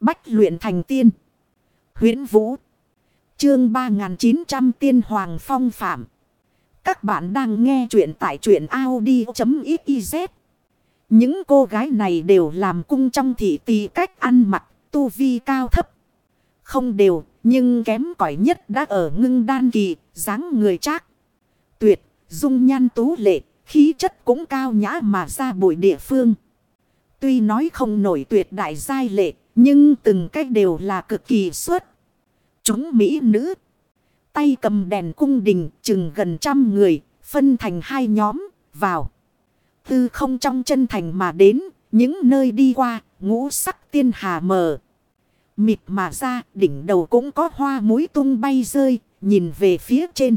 Bách luyện thành tiên. huyễn Vũ. Chương 3900 Tiên Hoàng Phong Phạm. Các bạn đang nghe truyện tại truyện Audi.xyz. Những cô gái này đều làm cung trong thị tì cách ăn mặc, tu vi cao thấp. Không đều, nhưng kém cỏi nhất đã ở ngưng đan kỳ, dáng người trác. Tuyệt, dung nhan tú lệ, khí chất cũng cao nhã mà ra bụi địa phương. Tuy nói không nổi tuyệt đại giai lệ, nhưng từng cách đều là cực kỳ xuất. Chúng Mỹ nữ. Tay cầm đèn cung đình chừng gần trăm người, phân thành hai nhóm, vào. Tư không trong chân thành mà đến, những nơi đi qua, ngũ sắc tiên hà mờ. Mịt mà ra, đỉnh đầu cũng có hoa muối tung bay rơi, nhìn về phía trên.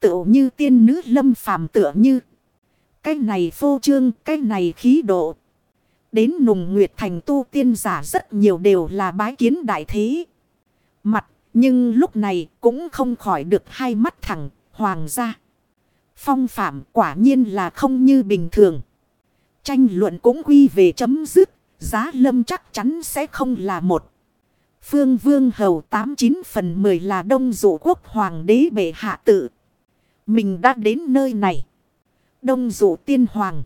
Tựa như tiên nữ lâm phàm tựa như. Cái này phô trương, cái này khí độ. Đến nùng nguyệt thành tu tiên giả rất nhiều đều là bái kiến đại thế. Mặt, nhưng lúc này cũng không khỏi được hai mắt thẳng, hoàng gia. Phong phạm quả nhiên là không như bình thường. Tranh luận cũng quy về chấm dứt, giá lâm chắc chắn sẽ không là một. Phương Vương Hầu 89 phần 10 là đông dụ quốc hoàng đế bệ hạ tự. Mình đã đến nơi này. Đông dụ tiên hoàng.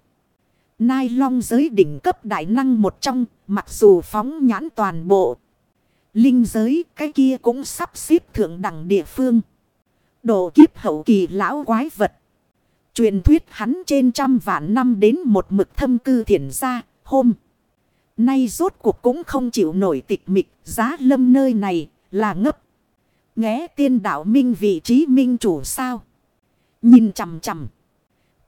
Nai long giới đỉnh cấp đại năng một trong, mặc dù phóng nhãn toàn bộ. Linh giới cái kia cũng sắp xếp thượng đẳng địa phương. Độ kiếp hậu kỳ lão quái vật. Truyền thuyết hắn trên trăm vạn năm đến một mực thâm cư thiền ra, hôm. Nay rốt cuộc cũng không chịu nổi tịch mịch, giá lâm nơi này là ngấp. Nghé tiên đạo minh vị trí minh chủ sao. Nhìn chằm chằm.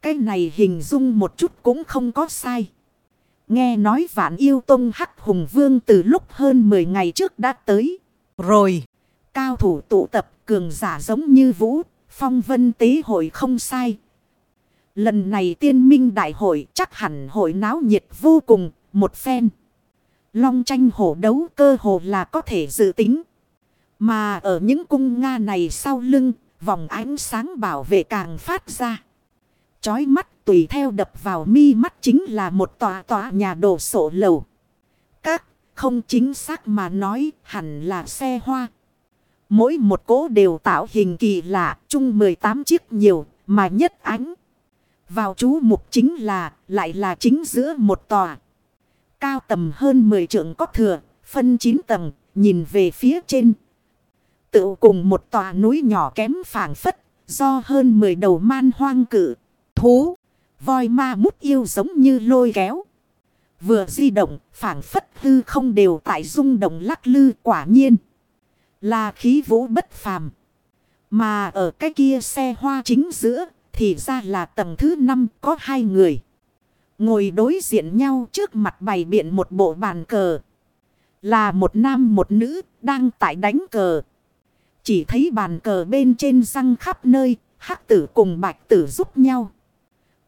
Cái này hình dung một chút cũng không có sai. Nghe nói vạn yêu tông hắc hùng vương từ lúc hơn 10 ngày trước đã tới. Rồi, cao thủ tụ tập cường giả giống như vũ, phong vân tế hội không sai. Lần này tiên minh đại hội chắc hẳn hội náo nhiệt vô cùng, một phen. Long tranh hổ đấu cơ hồ là có thể dự tính. Mà ở những cung Nga này sau lưng, vòng ánh sáng bảo vệ càng phát ra. Chói mắt tùy theo đập vào mi mắt chính là một tòa tòa nhà đổ sổ lầu. Các không chính xác mà nói hẳn là xe hoa. Mỗi một cố đều tạo hình kỳ lạ, chung 18 chiếc nhiều, mà nhất ánh. Vào chú mục chính là, lại là chính giữa một tòa. Cao tầm hơn 10 trượng có thừa, phân 9 tầng, nhìn về phía trên. Tự cùng một tòa núi nhỏ kém phảng phất, do hơn 10 đầu man hoang cử, thú, voi ma mút yêu giống như lôi kéo. Vừa di động, phảng phất hư không đều tại rung động lắc lư quả nhiên. Là khí vũ bất phàm. Mà ở cái kia xe hoa chính giữa, thì ra là tầng thứ năm có hai người. Ngồi đối diện nhau trước mặt bày biện một bộ bàn cờ. Là một nam một nữ đang tại đánh cờ. Chỉ thấy bàn cờ bên trên răng khắp nơi, hắc tử cùng bạch tử giúp nhau.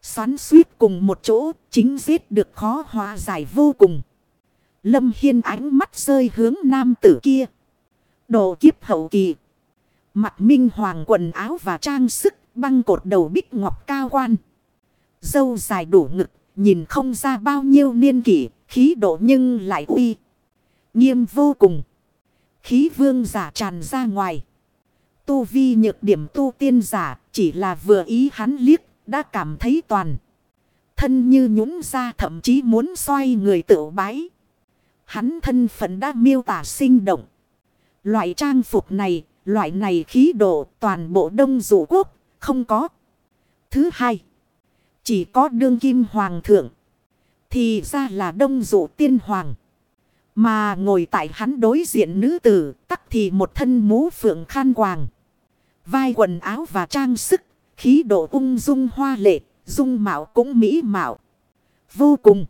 Xoắn suýt cùng một chỗ, chính giết được khó hòa giải vô cùng. Lâm Hiên ánh mắt rơi hướng nam tử kia. Đồ kiếp hậu kỳ. Mặt minh hoàng quần áo và trang sức băng cột đầu bích ngọc cao quan. Dâu dài đủ ngực, nhìn không ra bao nhiêu niên kỷ, khí độ nhưng lại uy. Nghiêm vô cùng. Khí vương giả tràn ra ngoài. Tu vi nhược điểm tu tiên giả chỉ là vừa ý hắn liếc đã cảm thấy toàn. Thân như nhũng ra thậm chí muốn xoay người tự bái. Hắn thân phận đã miêu tả sinh động. Loại trang phục này, loại này khí độ toàn bộ đông dụ quốc, không có. Thứ hai, chỉ có đương kim hoàng thượng. Thì ra là đông dụ tiên hoàng. Mà ngồi tại hắn đối diện nữ tử, tắc thì một thân mũ phượng khan hoàng. Vai quần áo và trang sức Khí độ ung dung hoa lệ, dung mạo cũng mỹ mạo. Vô cùng.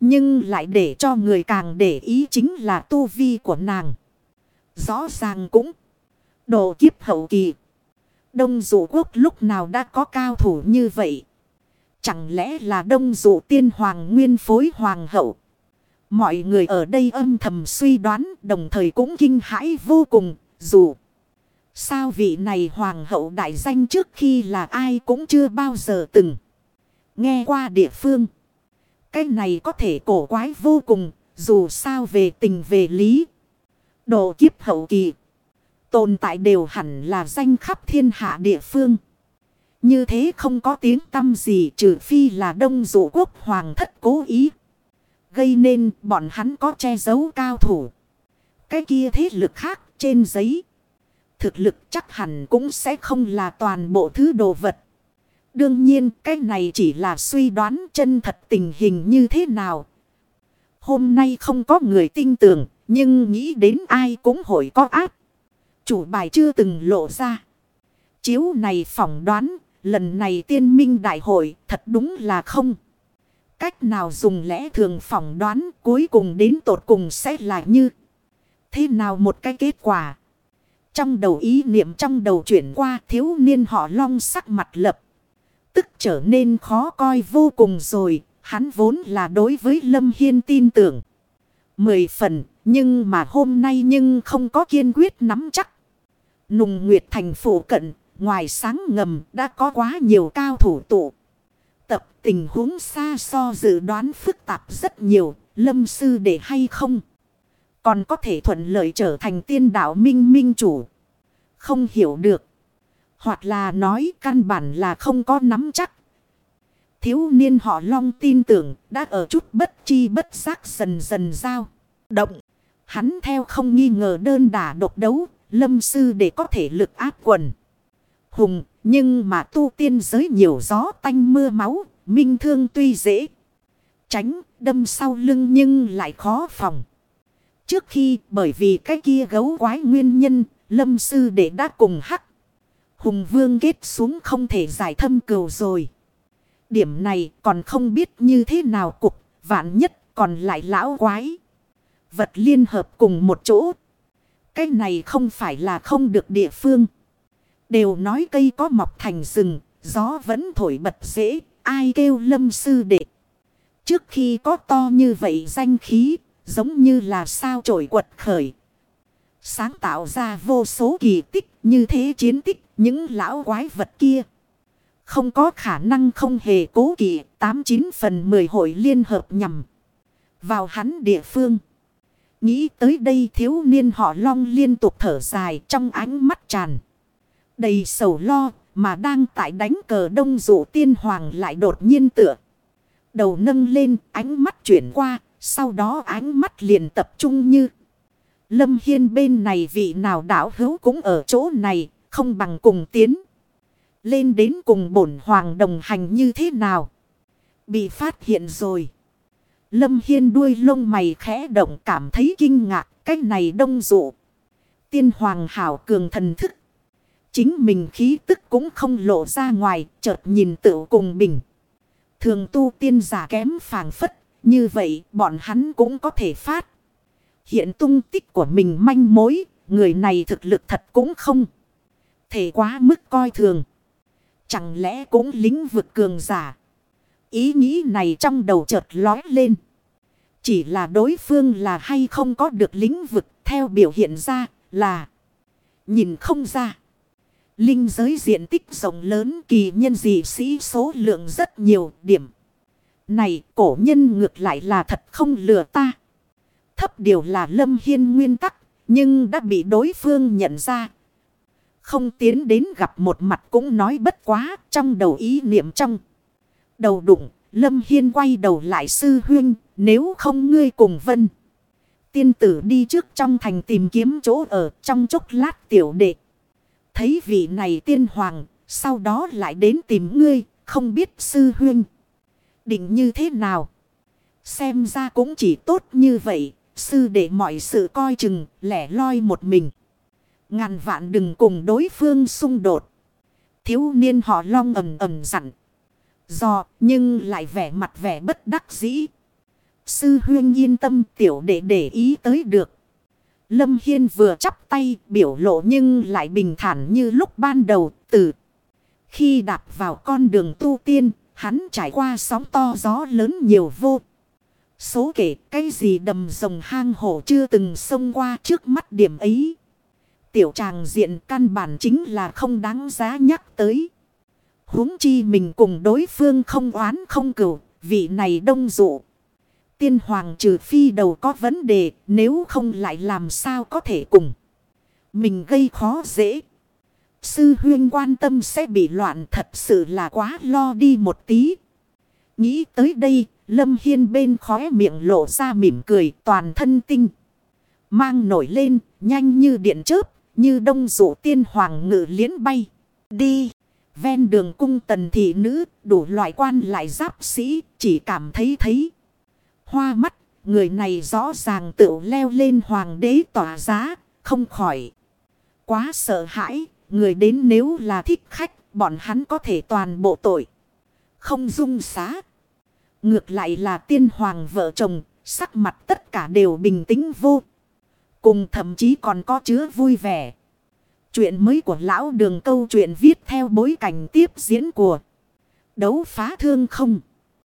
Nhưng lại để cho người càng để ý chính là tu vi của nàng. Rõ ràng cũng. Độ kiếp hậu kỳ. Đông dụ quốc lúc nào đã có cao thủ như vậy. Chẳng lẽ là đông dụ tiên hoàng nguyên phối hoàng hậu. Mọi người ở đây âm thầm suy đoán đồng thời cũng kinh hãi vô cùng. Dù. Sao vị này hoàng hậu đại danh trước khi là ai cũng chưa bao giờ từng nghe qua địa phương. Cái này có thể cổ quái vô cùng, Dù sao về tình về lý. Độ kiếp hậu kỳ. Tồn tại đều hẳn là danh khắp thiên hạ địa phương. Như thế không có tiếng tâm gì trừ phi là đông dụ quốc hoàng thất cố ý. Gây nên bọn hắn có che giấu cao thủ. Cái kia thế lực khác trên giấy. Thực lực chắc hẳn cũng sẽ không là toàn bộ thứ đồ vật. Đương nhiên cái này chỉ là suy đoán chân thật tình hình như thế nào. Hôm nay không có người tin tưởng, nhưng nghĩ đến ai cũng hội có áp. Chủ bài chưa từng lộ ra. Chiếu này phỏng đoán, lần này tiên minh đại hội thật đúng là không. Cách nào dùng lẽ thường phỏng đoán cuối cùng đến tột cùng sẽ là như. Thế nào một cái kết quả. Trong đầu ý niệm trong đầu chuyển qua, thiếu niên họ long sắc mặt lập. Tức trở nên khó coi vô cùng rồi. Hắn vốn là đối với Lâm Hiên tin tưởng. Mười phần. Nhưng mà hôm nay nhưng không có kiên quyết nắm chắc. Nùng Nguyệt thành phủ cận. Ngoài sáng ngầm đã có quá nhiều cao thủ tụ. Tập tình huống xa so dự đoán phức tạp rất nhiều. Lâm sư để hay không? Còn có thể thuận lợi trở thành tiên đạo minh minh chủ. Không hiểu được. Hoặc là nói căn bản là không có nắm chắc. Thiếu niên họ long tin tưởng đã ở chút bất chi bất giác dần dần giao. Động. Hắn theo không nghi ngờ đơn đả độc đấu. Lâm sư để có thể lực áp quần. Hùng. Nhưng mà tu tiên giới nhiều gió tanh mưa máu. Minh thương tuy dễ. Tránh, đâm sau lưng nhưng lại khó phòng. Trước khi bởi vì cái kia gấu quái nguyên nhân, lâm sư đệ đã cùng hắc. Hùng vương kết xuống không thể giải thâm cừu rồi. Điểm này còn không biết như thế nào cục, vạn nhất còn lại lão quái. Vật liên hợp cùng một chỗ. Cái này không phải là không được địa phương. Đều nói cây có mọc thành rừng, gió vẫn thổi bật dễ, ai kêu lâm sư đệ. Trước khi có to như vậy danh khí, giống như là sao trổi quật khởi. Sáng tạo ra vô số kỳ tích, như thế chiến tích, những lão quái vật kia. Không có khả năng không hề cố kỵ 89 phần 10 hội liên hợp nhằm vào hắn địa phương. Nghĩ tới đây thiếu niên họ long liên tục thở dài trong ánh mắt tràn. Đầy sầu lo, mà đang tại đánh cờ đông dụ tiên hoàng lại đột nhiên tựa. Đầu nâng lên, ánh mắt chuyển qua sau đó ánh mắt liền tập trung như. Lâm Hiên bên này vị nào đảo hữu cũng ở chỗ này, không bằng cùng tiến. Lên đến cùng bổn hoàng đồng hành như thế nào? Bị phát hiện rồi. Lâm Hiên đuôi lông mày khẽ động cảm thấy kinh ngạc, cái này đông dụ. Tiên hoàng hảo cường thần thức. Chính mình khí tức cũng không lộ ra ngoài, chợt nhìn tự cùng bình. Thường tu tiên giả kém phàng phất như vậy, bọn hắn cũng có thể phát. Hiện tung tích của mình manh mối. Người này thực lực thật cũng không. Thể quá mức coi thường. Chẳng lẽ cũng lính vực cường giả. Ý nghĩ này trong đầu chợt lói lên. Chỉ là đối phương là hay không có được lĩnh vực, theo biểu hiện ra là nhìn không ra. Linh giới diện tích rộng lớn kỳ nhân dị sĩ số lượng rất nhiều điểm. Này cổ nhân ngược lại là thật không lừa ta. Thấp điều là lâm hiên nguyên tắc. Nhưng đã bị đối phương nhận ra. Không tiến đến gặp một mặt cũng nói bất quá trong đầu ý niệm trong. Đầu đụng, Lâm Hiên quay đầu lại sư huyên, nếu không ngươi cùng vân. Tiên tử đi trước trong thành tìm kiếm chỗ ở trong chốc lát tiểu đệ. Thấy vị này tiên hoàng, sau đó lại đến tìm ngươi, không biết sư huyên định như thế nào. Xem ra cũng chỉ tốt như vậy, sư để mọi sự coi chừng, lẻ loi một mình. Ngàn vạn đừng cùng đối phương xung đột. Thiếu niên họ long ầm ầm dặn. Do, nhưng lại vẻ mặt vẻ bất đắc dĩ. Sư huyên yên tâm tiểu để để ý tới được. Lâm Hiên vừa chắp tay biểu lộ nhưng lại bình thản như lúc ban đầu từ. Khi đạp vào con đường tu tiên, Hắn trải qua sóng to gió lớn nhiều vô. Số kể cái gì đầm rồng hang hổ chưa từng xông qua trước mắt điểm ấy. Tiểu tràng diện căn bản chính là không đáng giá nhắc tới. huống chi mình cùng đối phương không oán không cửu, vị này đông dụ. Tiên hoàng trừ phi đầu có vấn đề nếu không lại làm sao có thể cùng. Mình gây khó dễ. Sư huyên quan tâm sẽ bị loạn thật sự là quá lo đi một tí. Nghĩ tới đây, Lâm Hiên bên khóe miệng lộ ra mỉm cười toàn thân tinh. Mang nổi lên, nhanh như điện chớp, như đông dụ tiên hoàng ngự liễn bay. Đi, ven đường cung tần thị nữ, đủ loại quan lại giáp sĩ, chỉ cảm thấy thấy. Hoa mắt, người này rõ ràng tự leo lên hoàng đế tỏa giá, không khỏi. Quá sợ hãi, người đến nếu là thích khách, bọn hắn có thể toàn bộ tội. Không dung xá. Ngược lại là tiên hoàng vợ chồng, sắc mặt tất cả đều bình tĩnh vô. Cùng thậm chí còn có chứa vui vẻ. Chuyện mới của lão đường câu chuyện viết theo bối cảnh tiếp diễn của đấu phá thương không.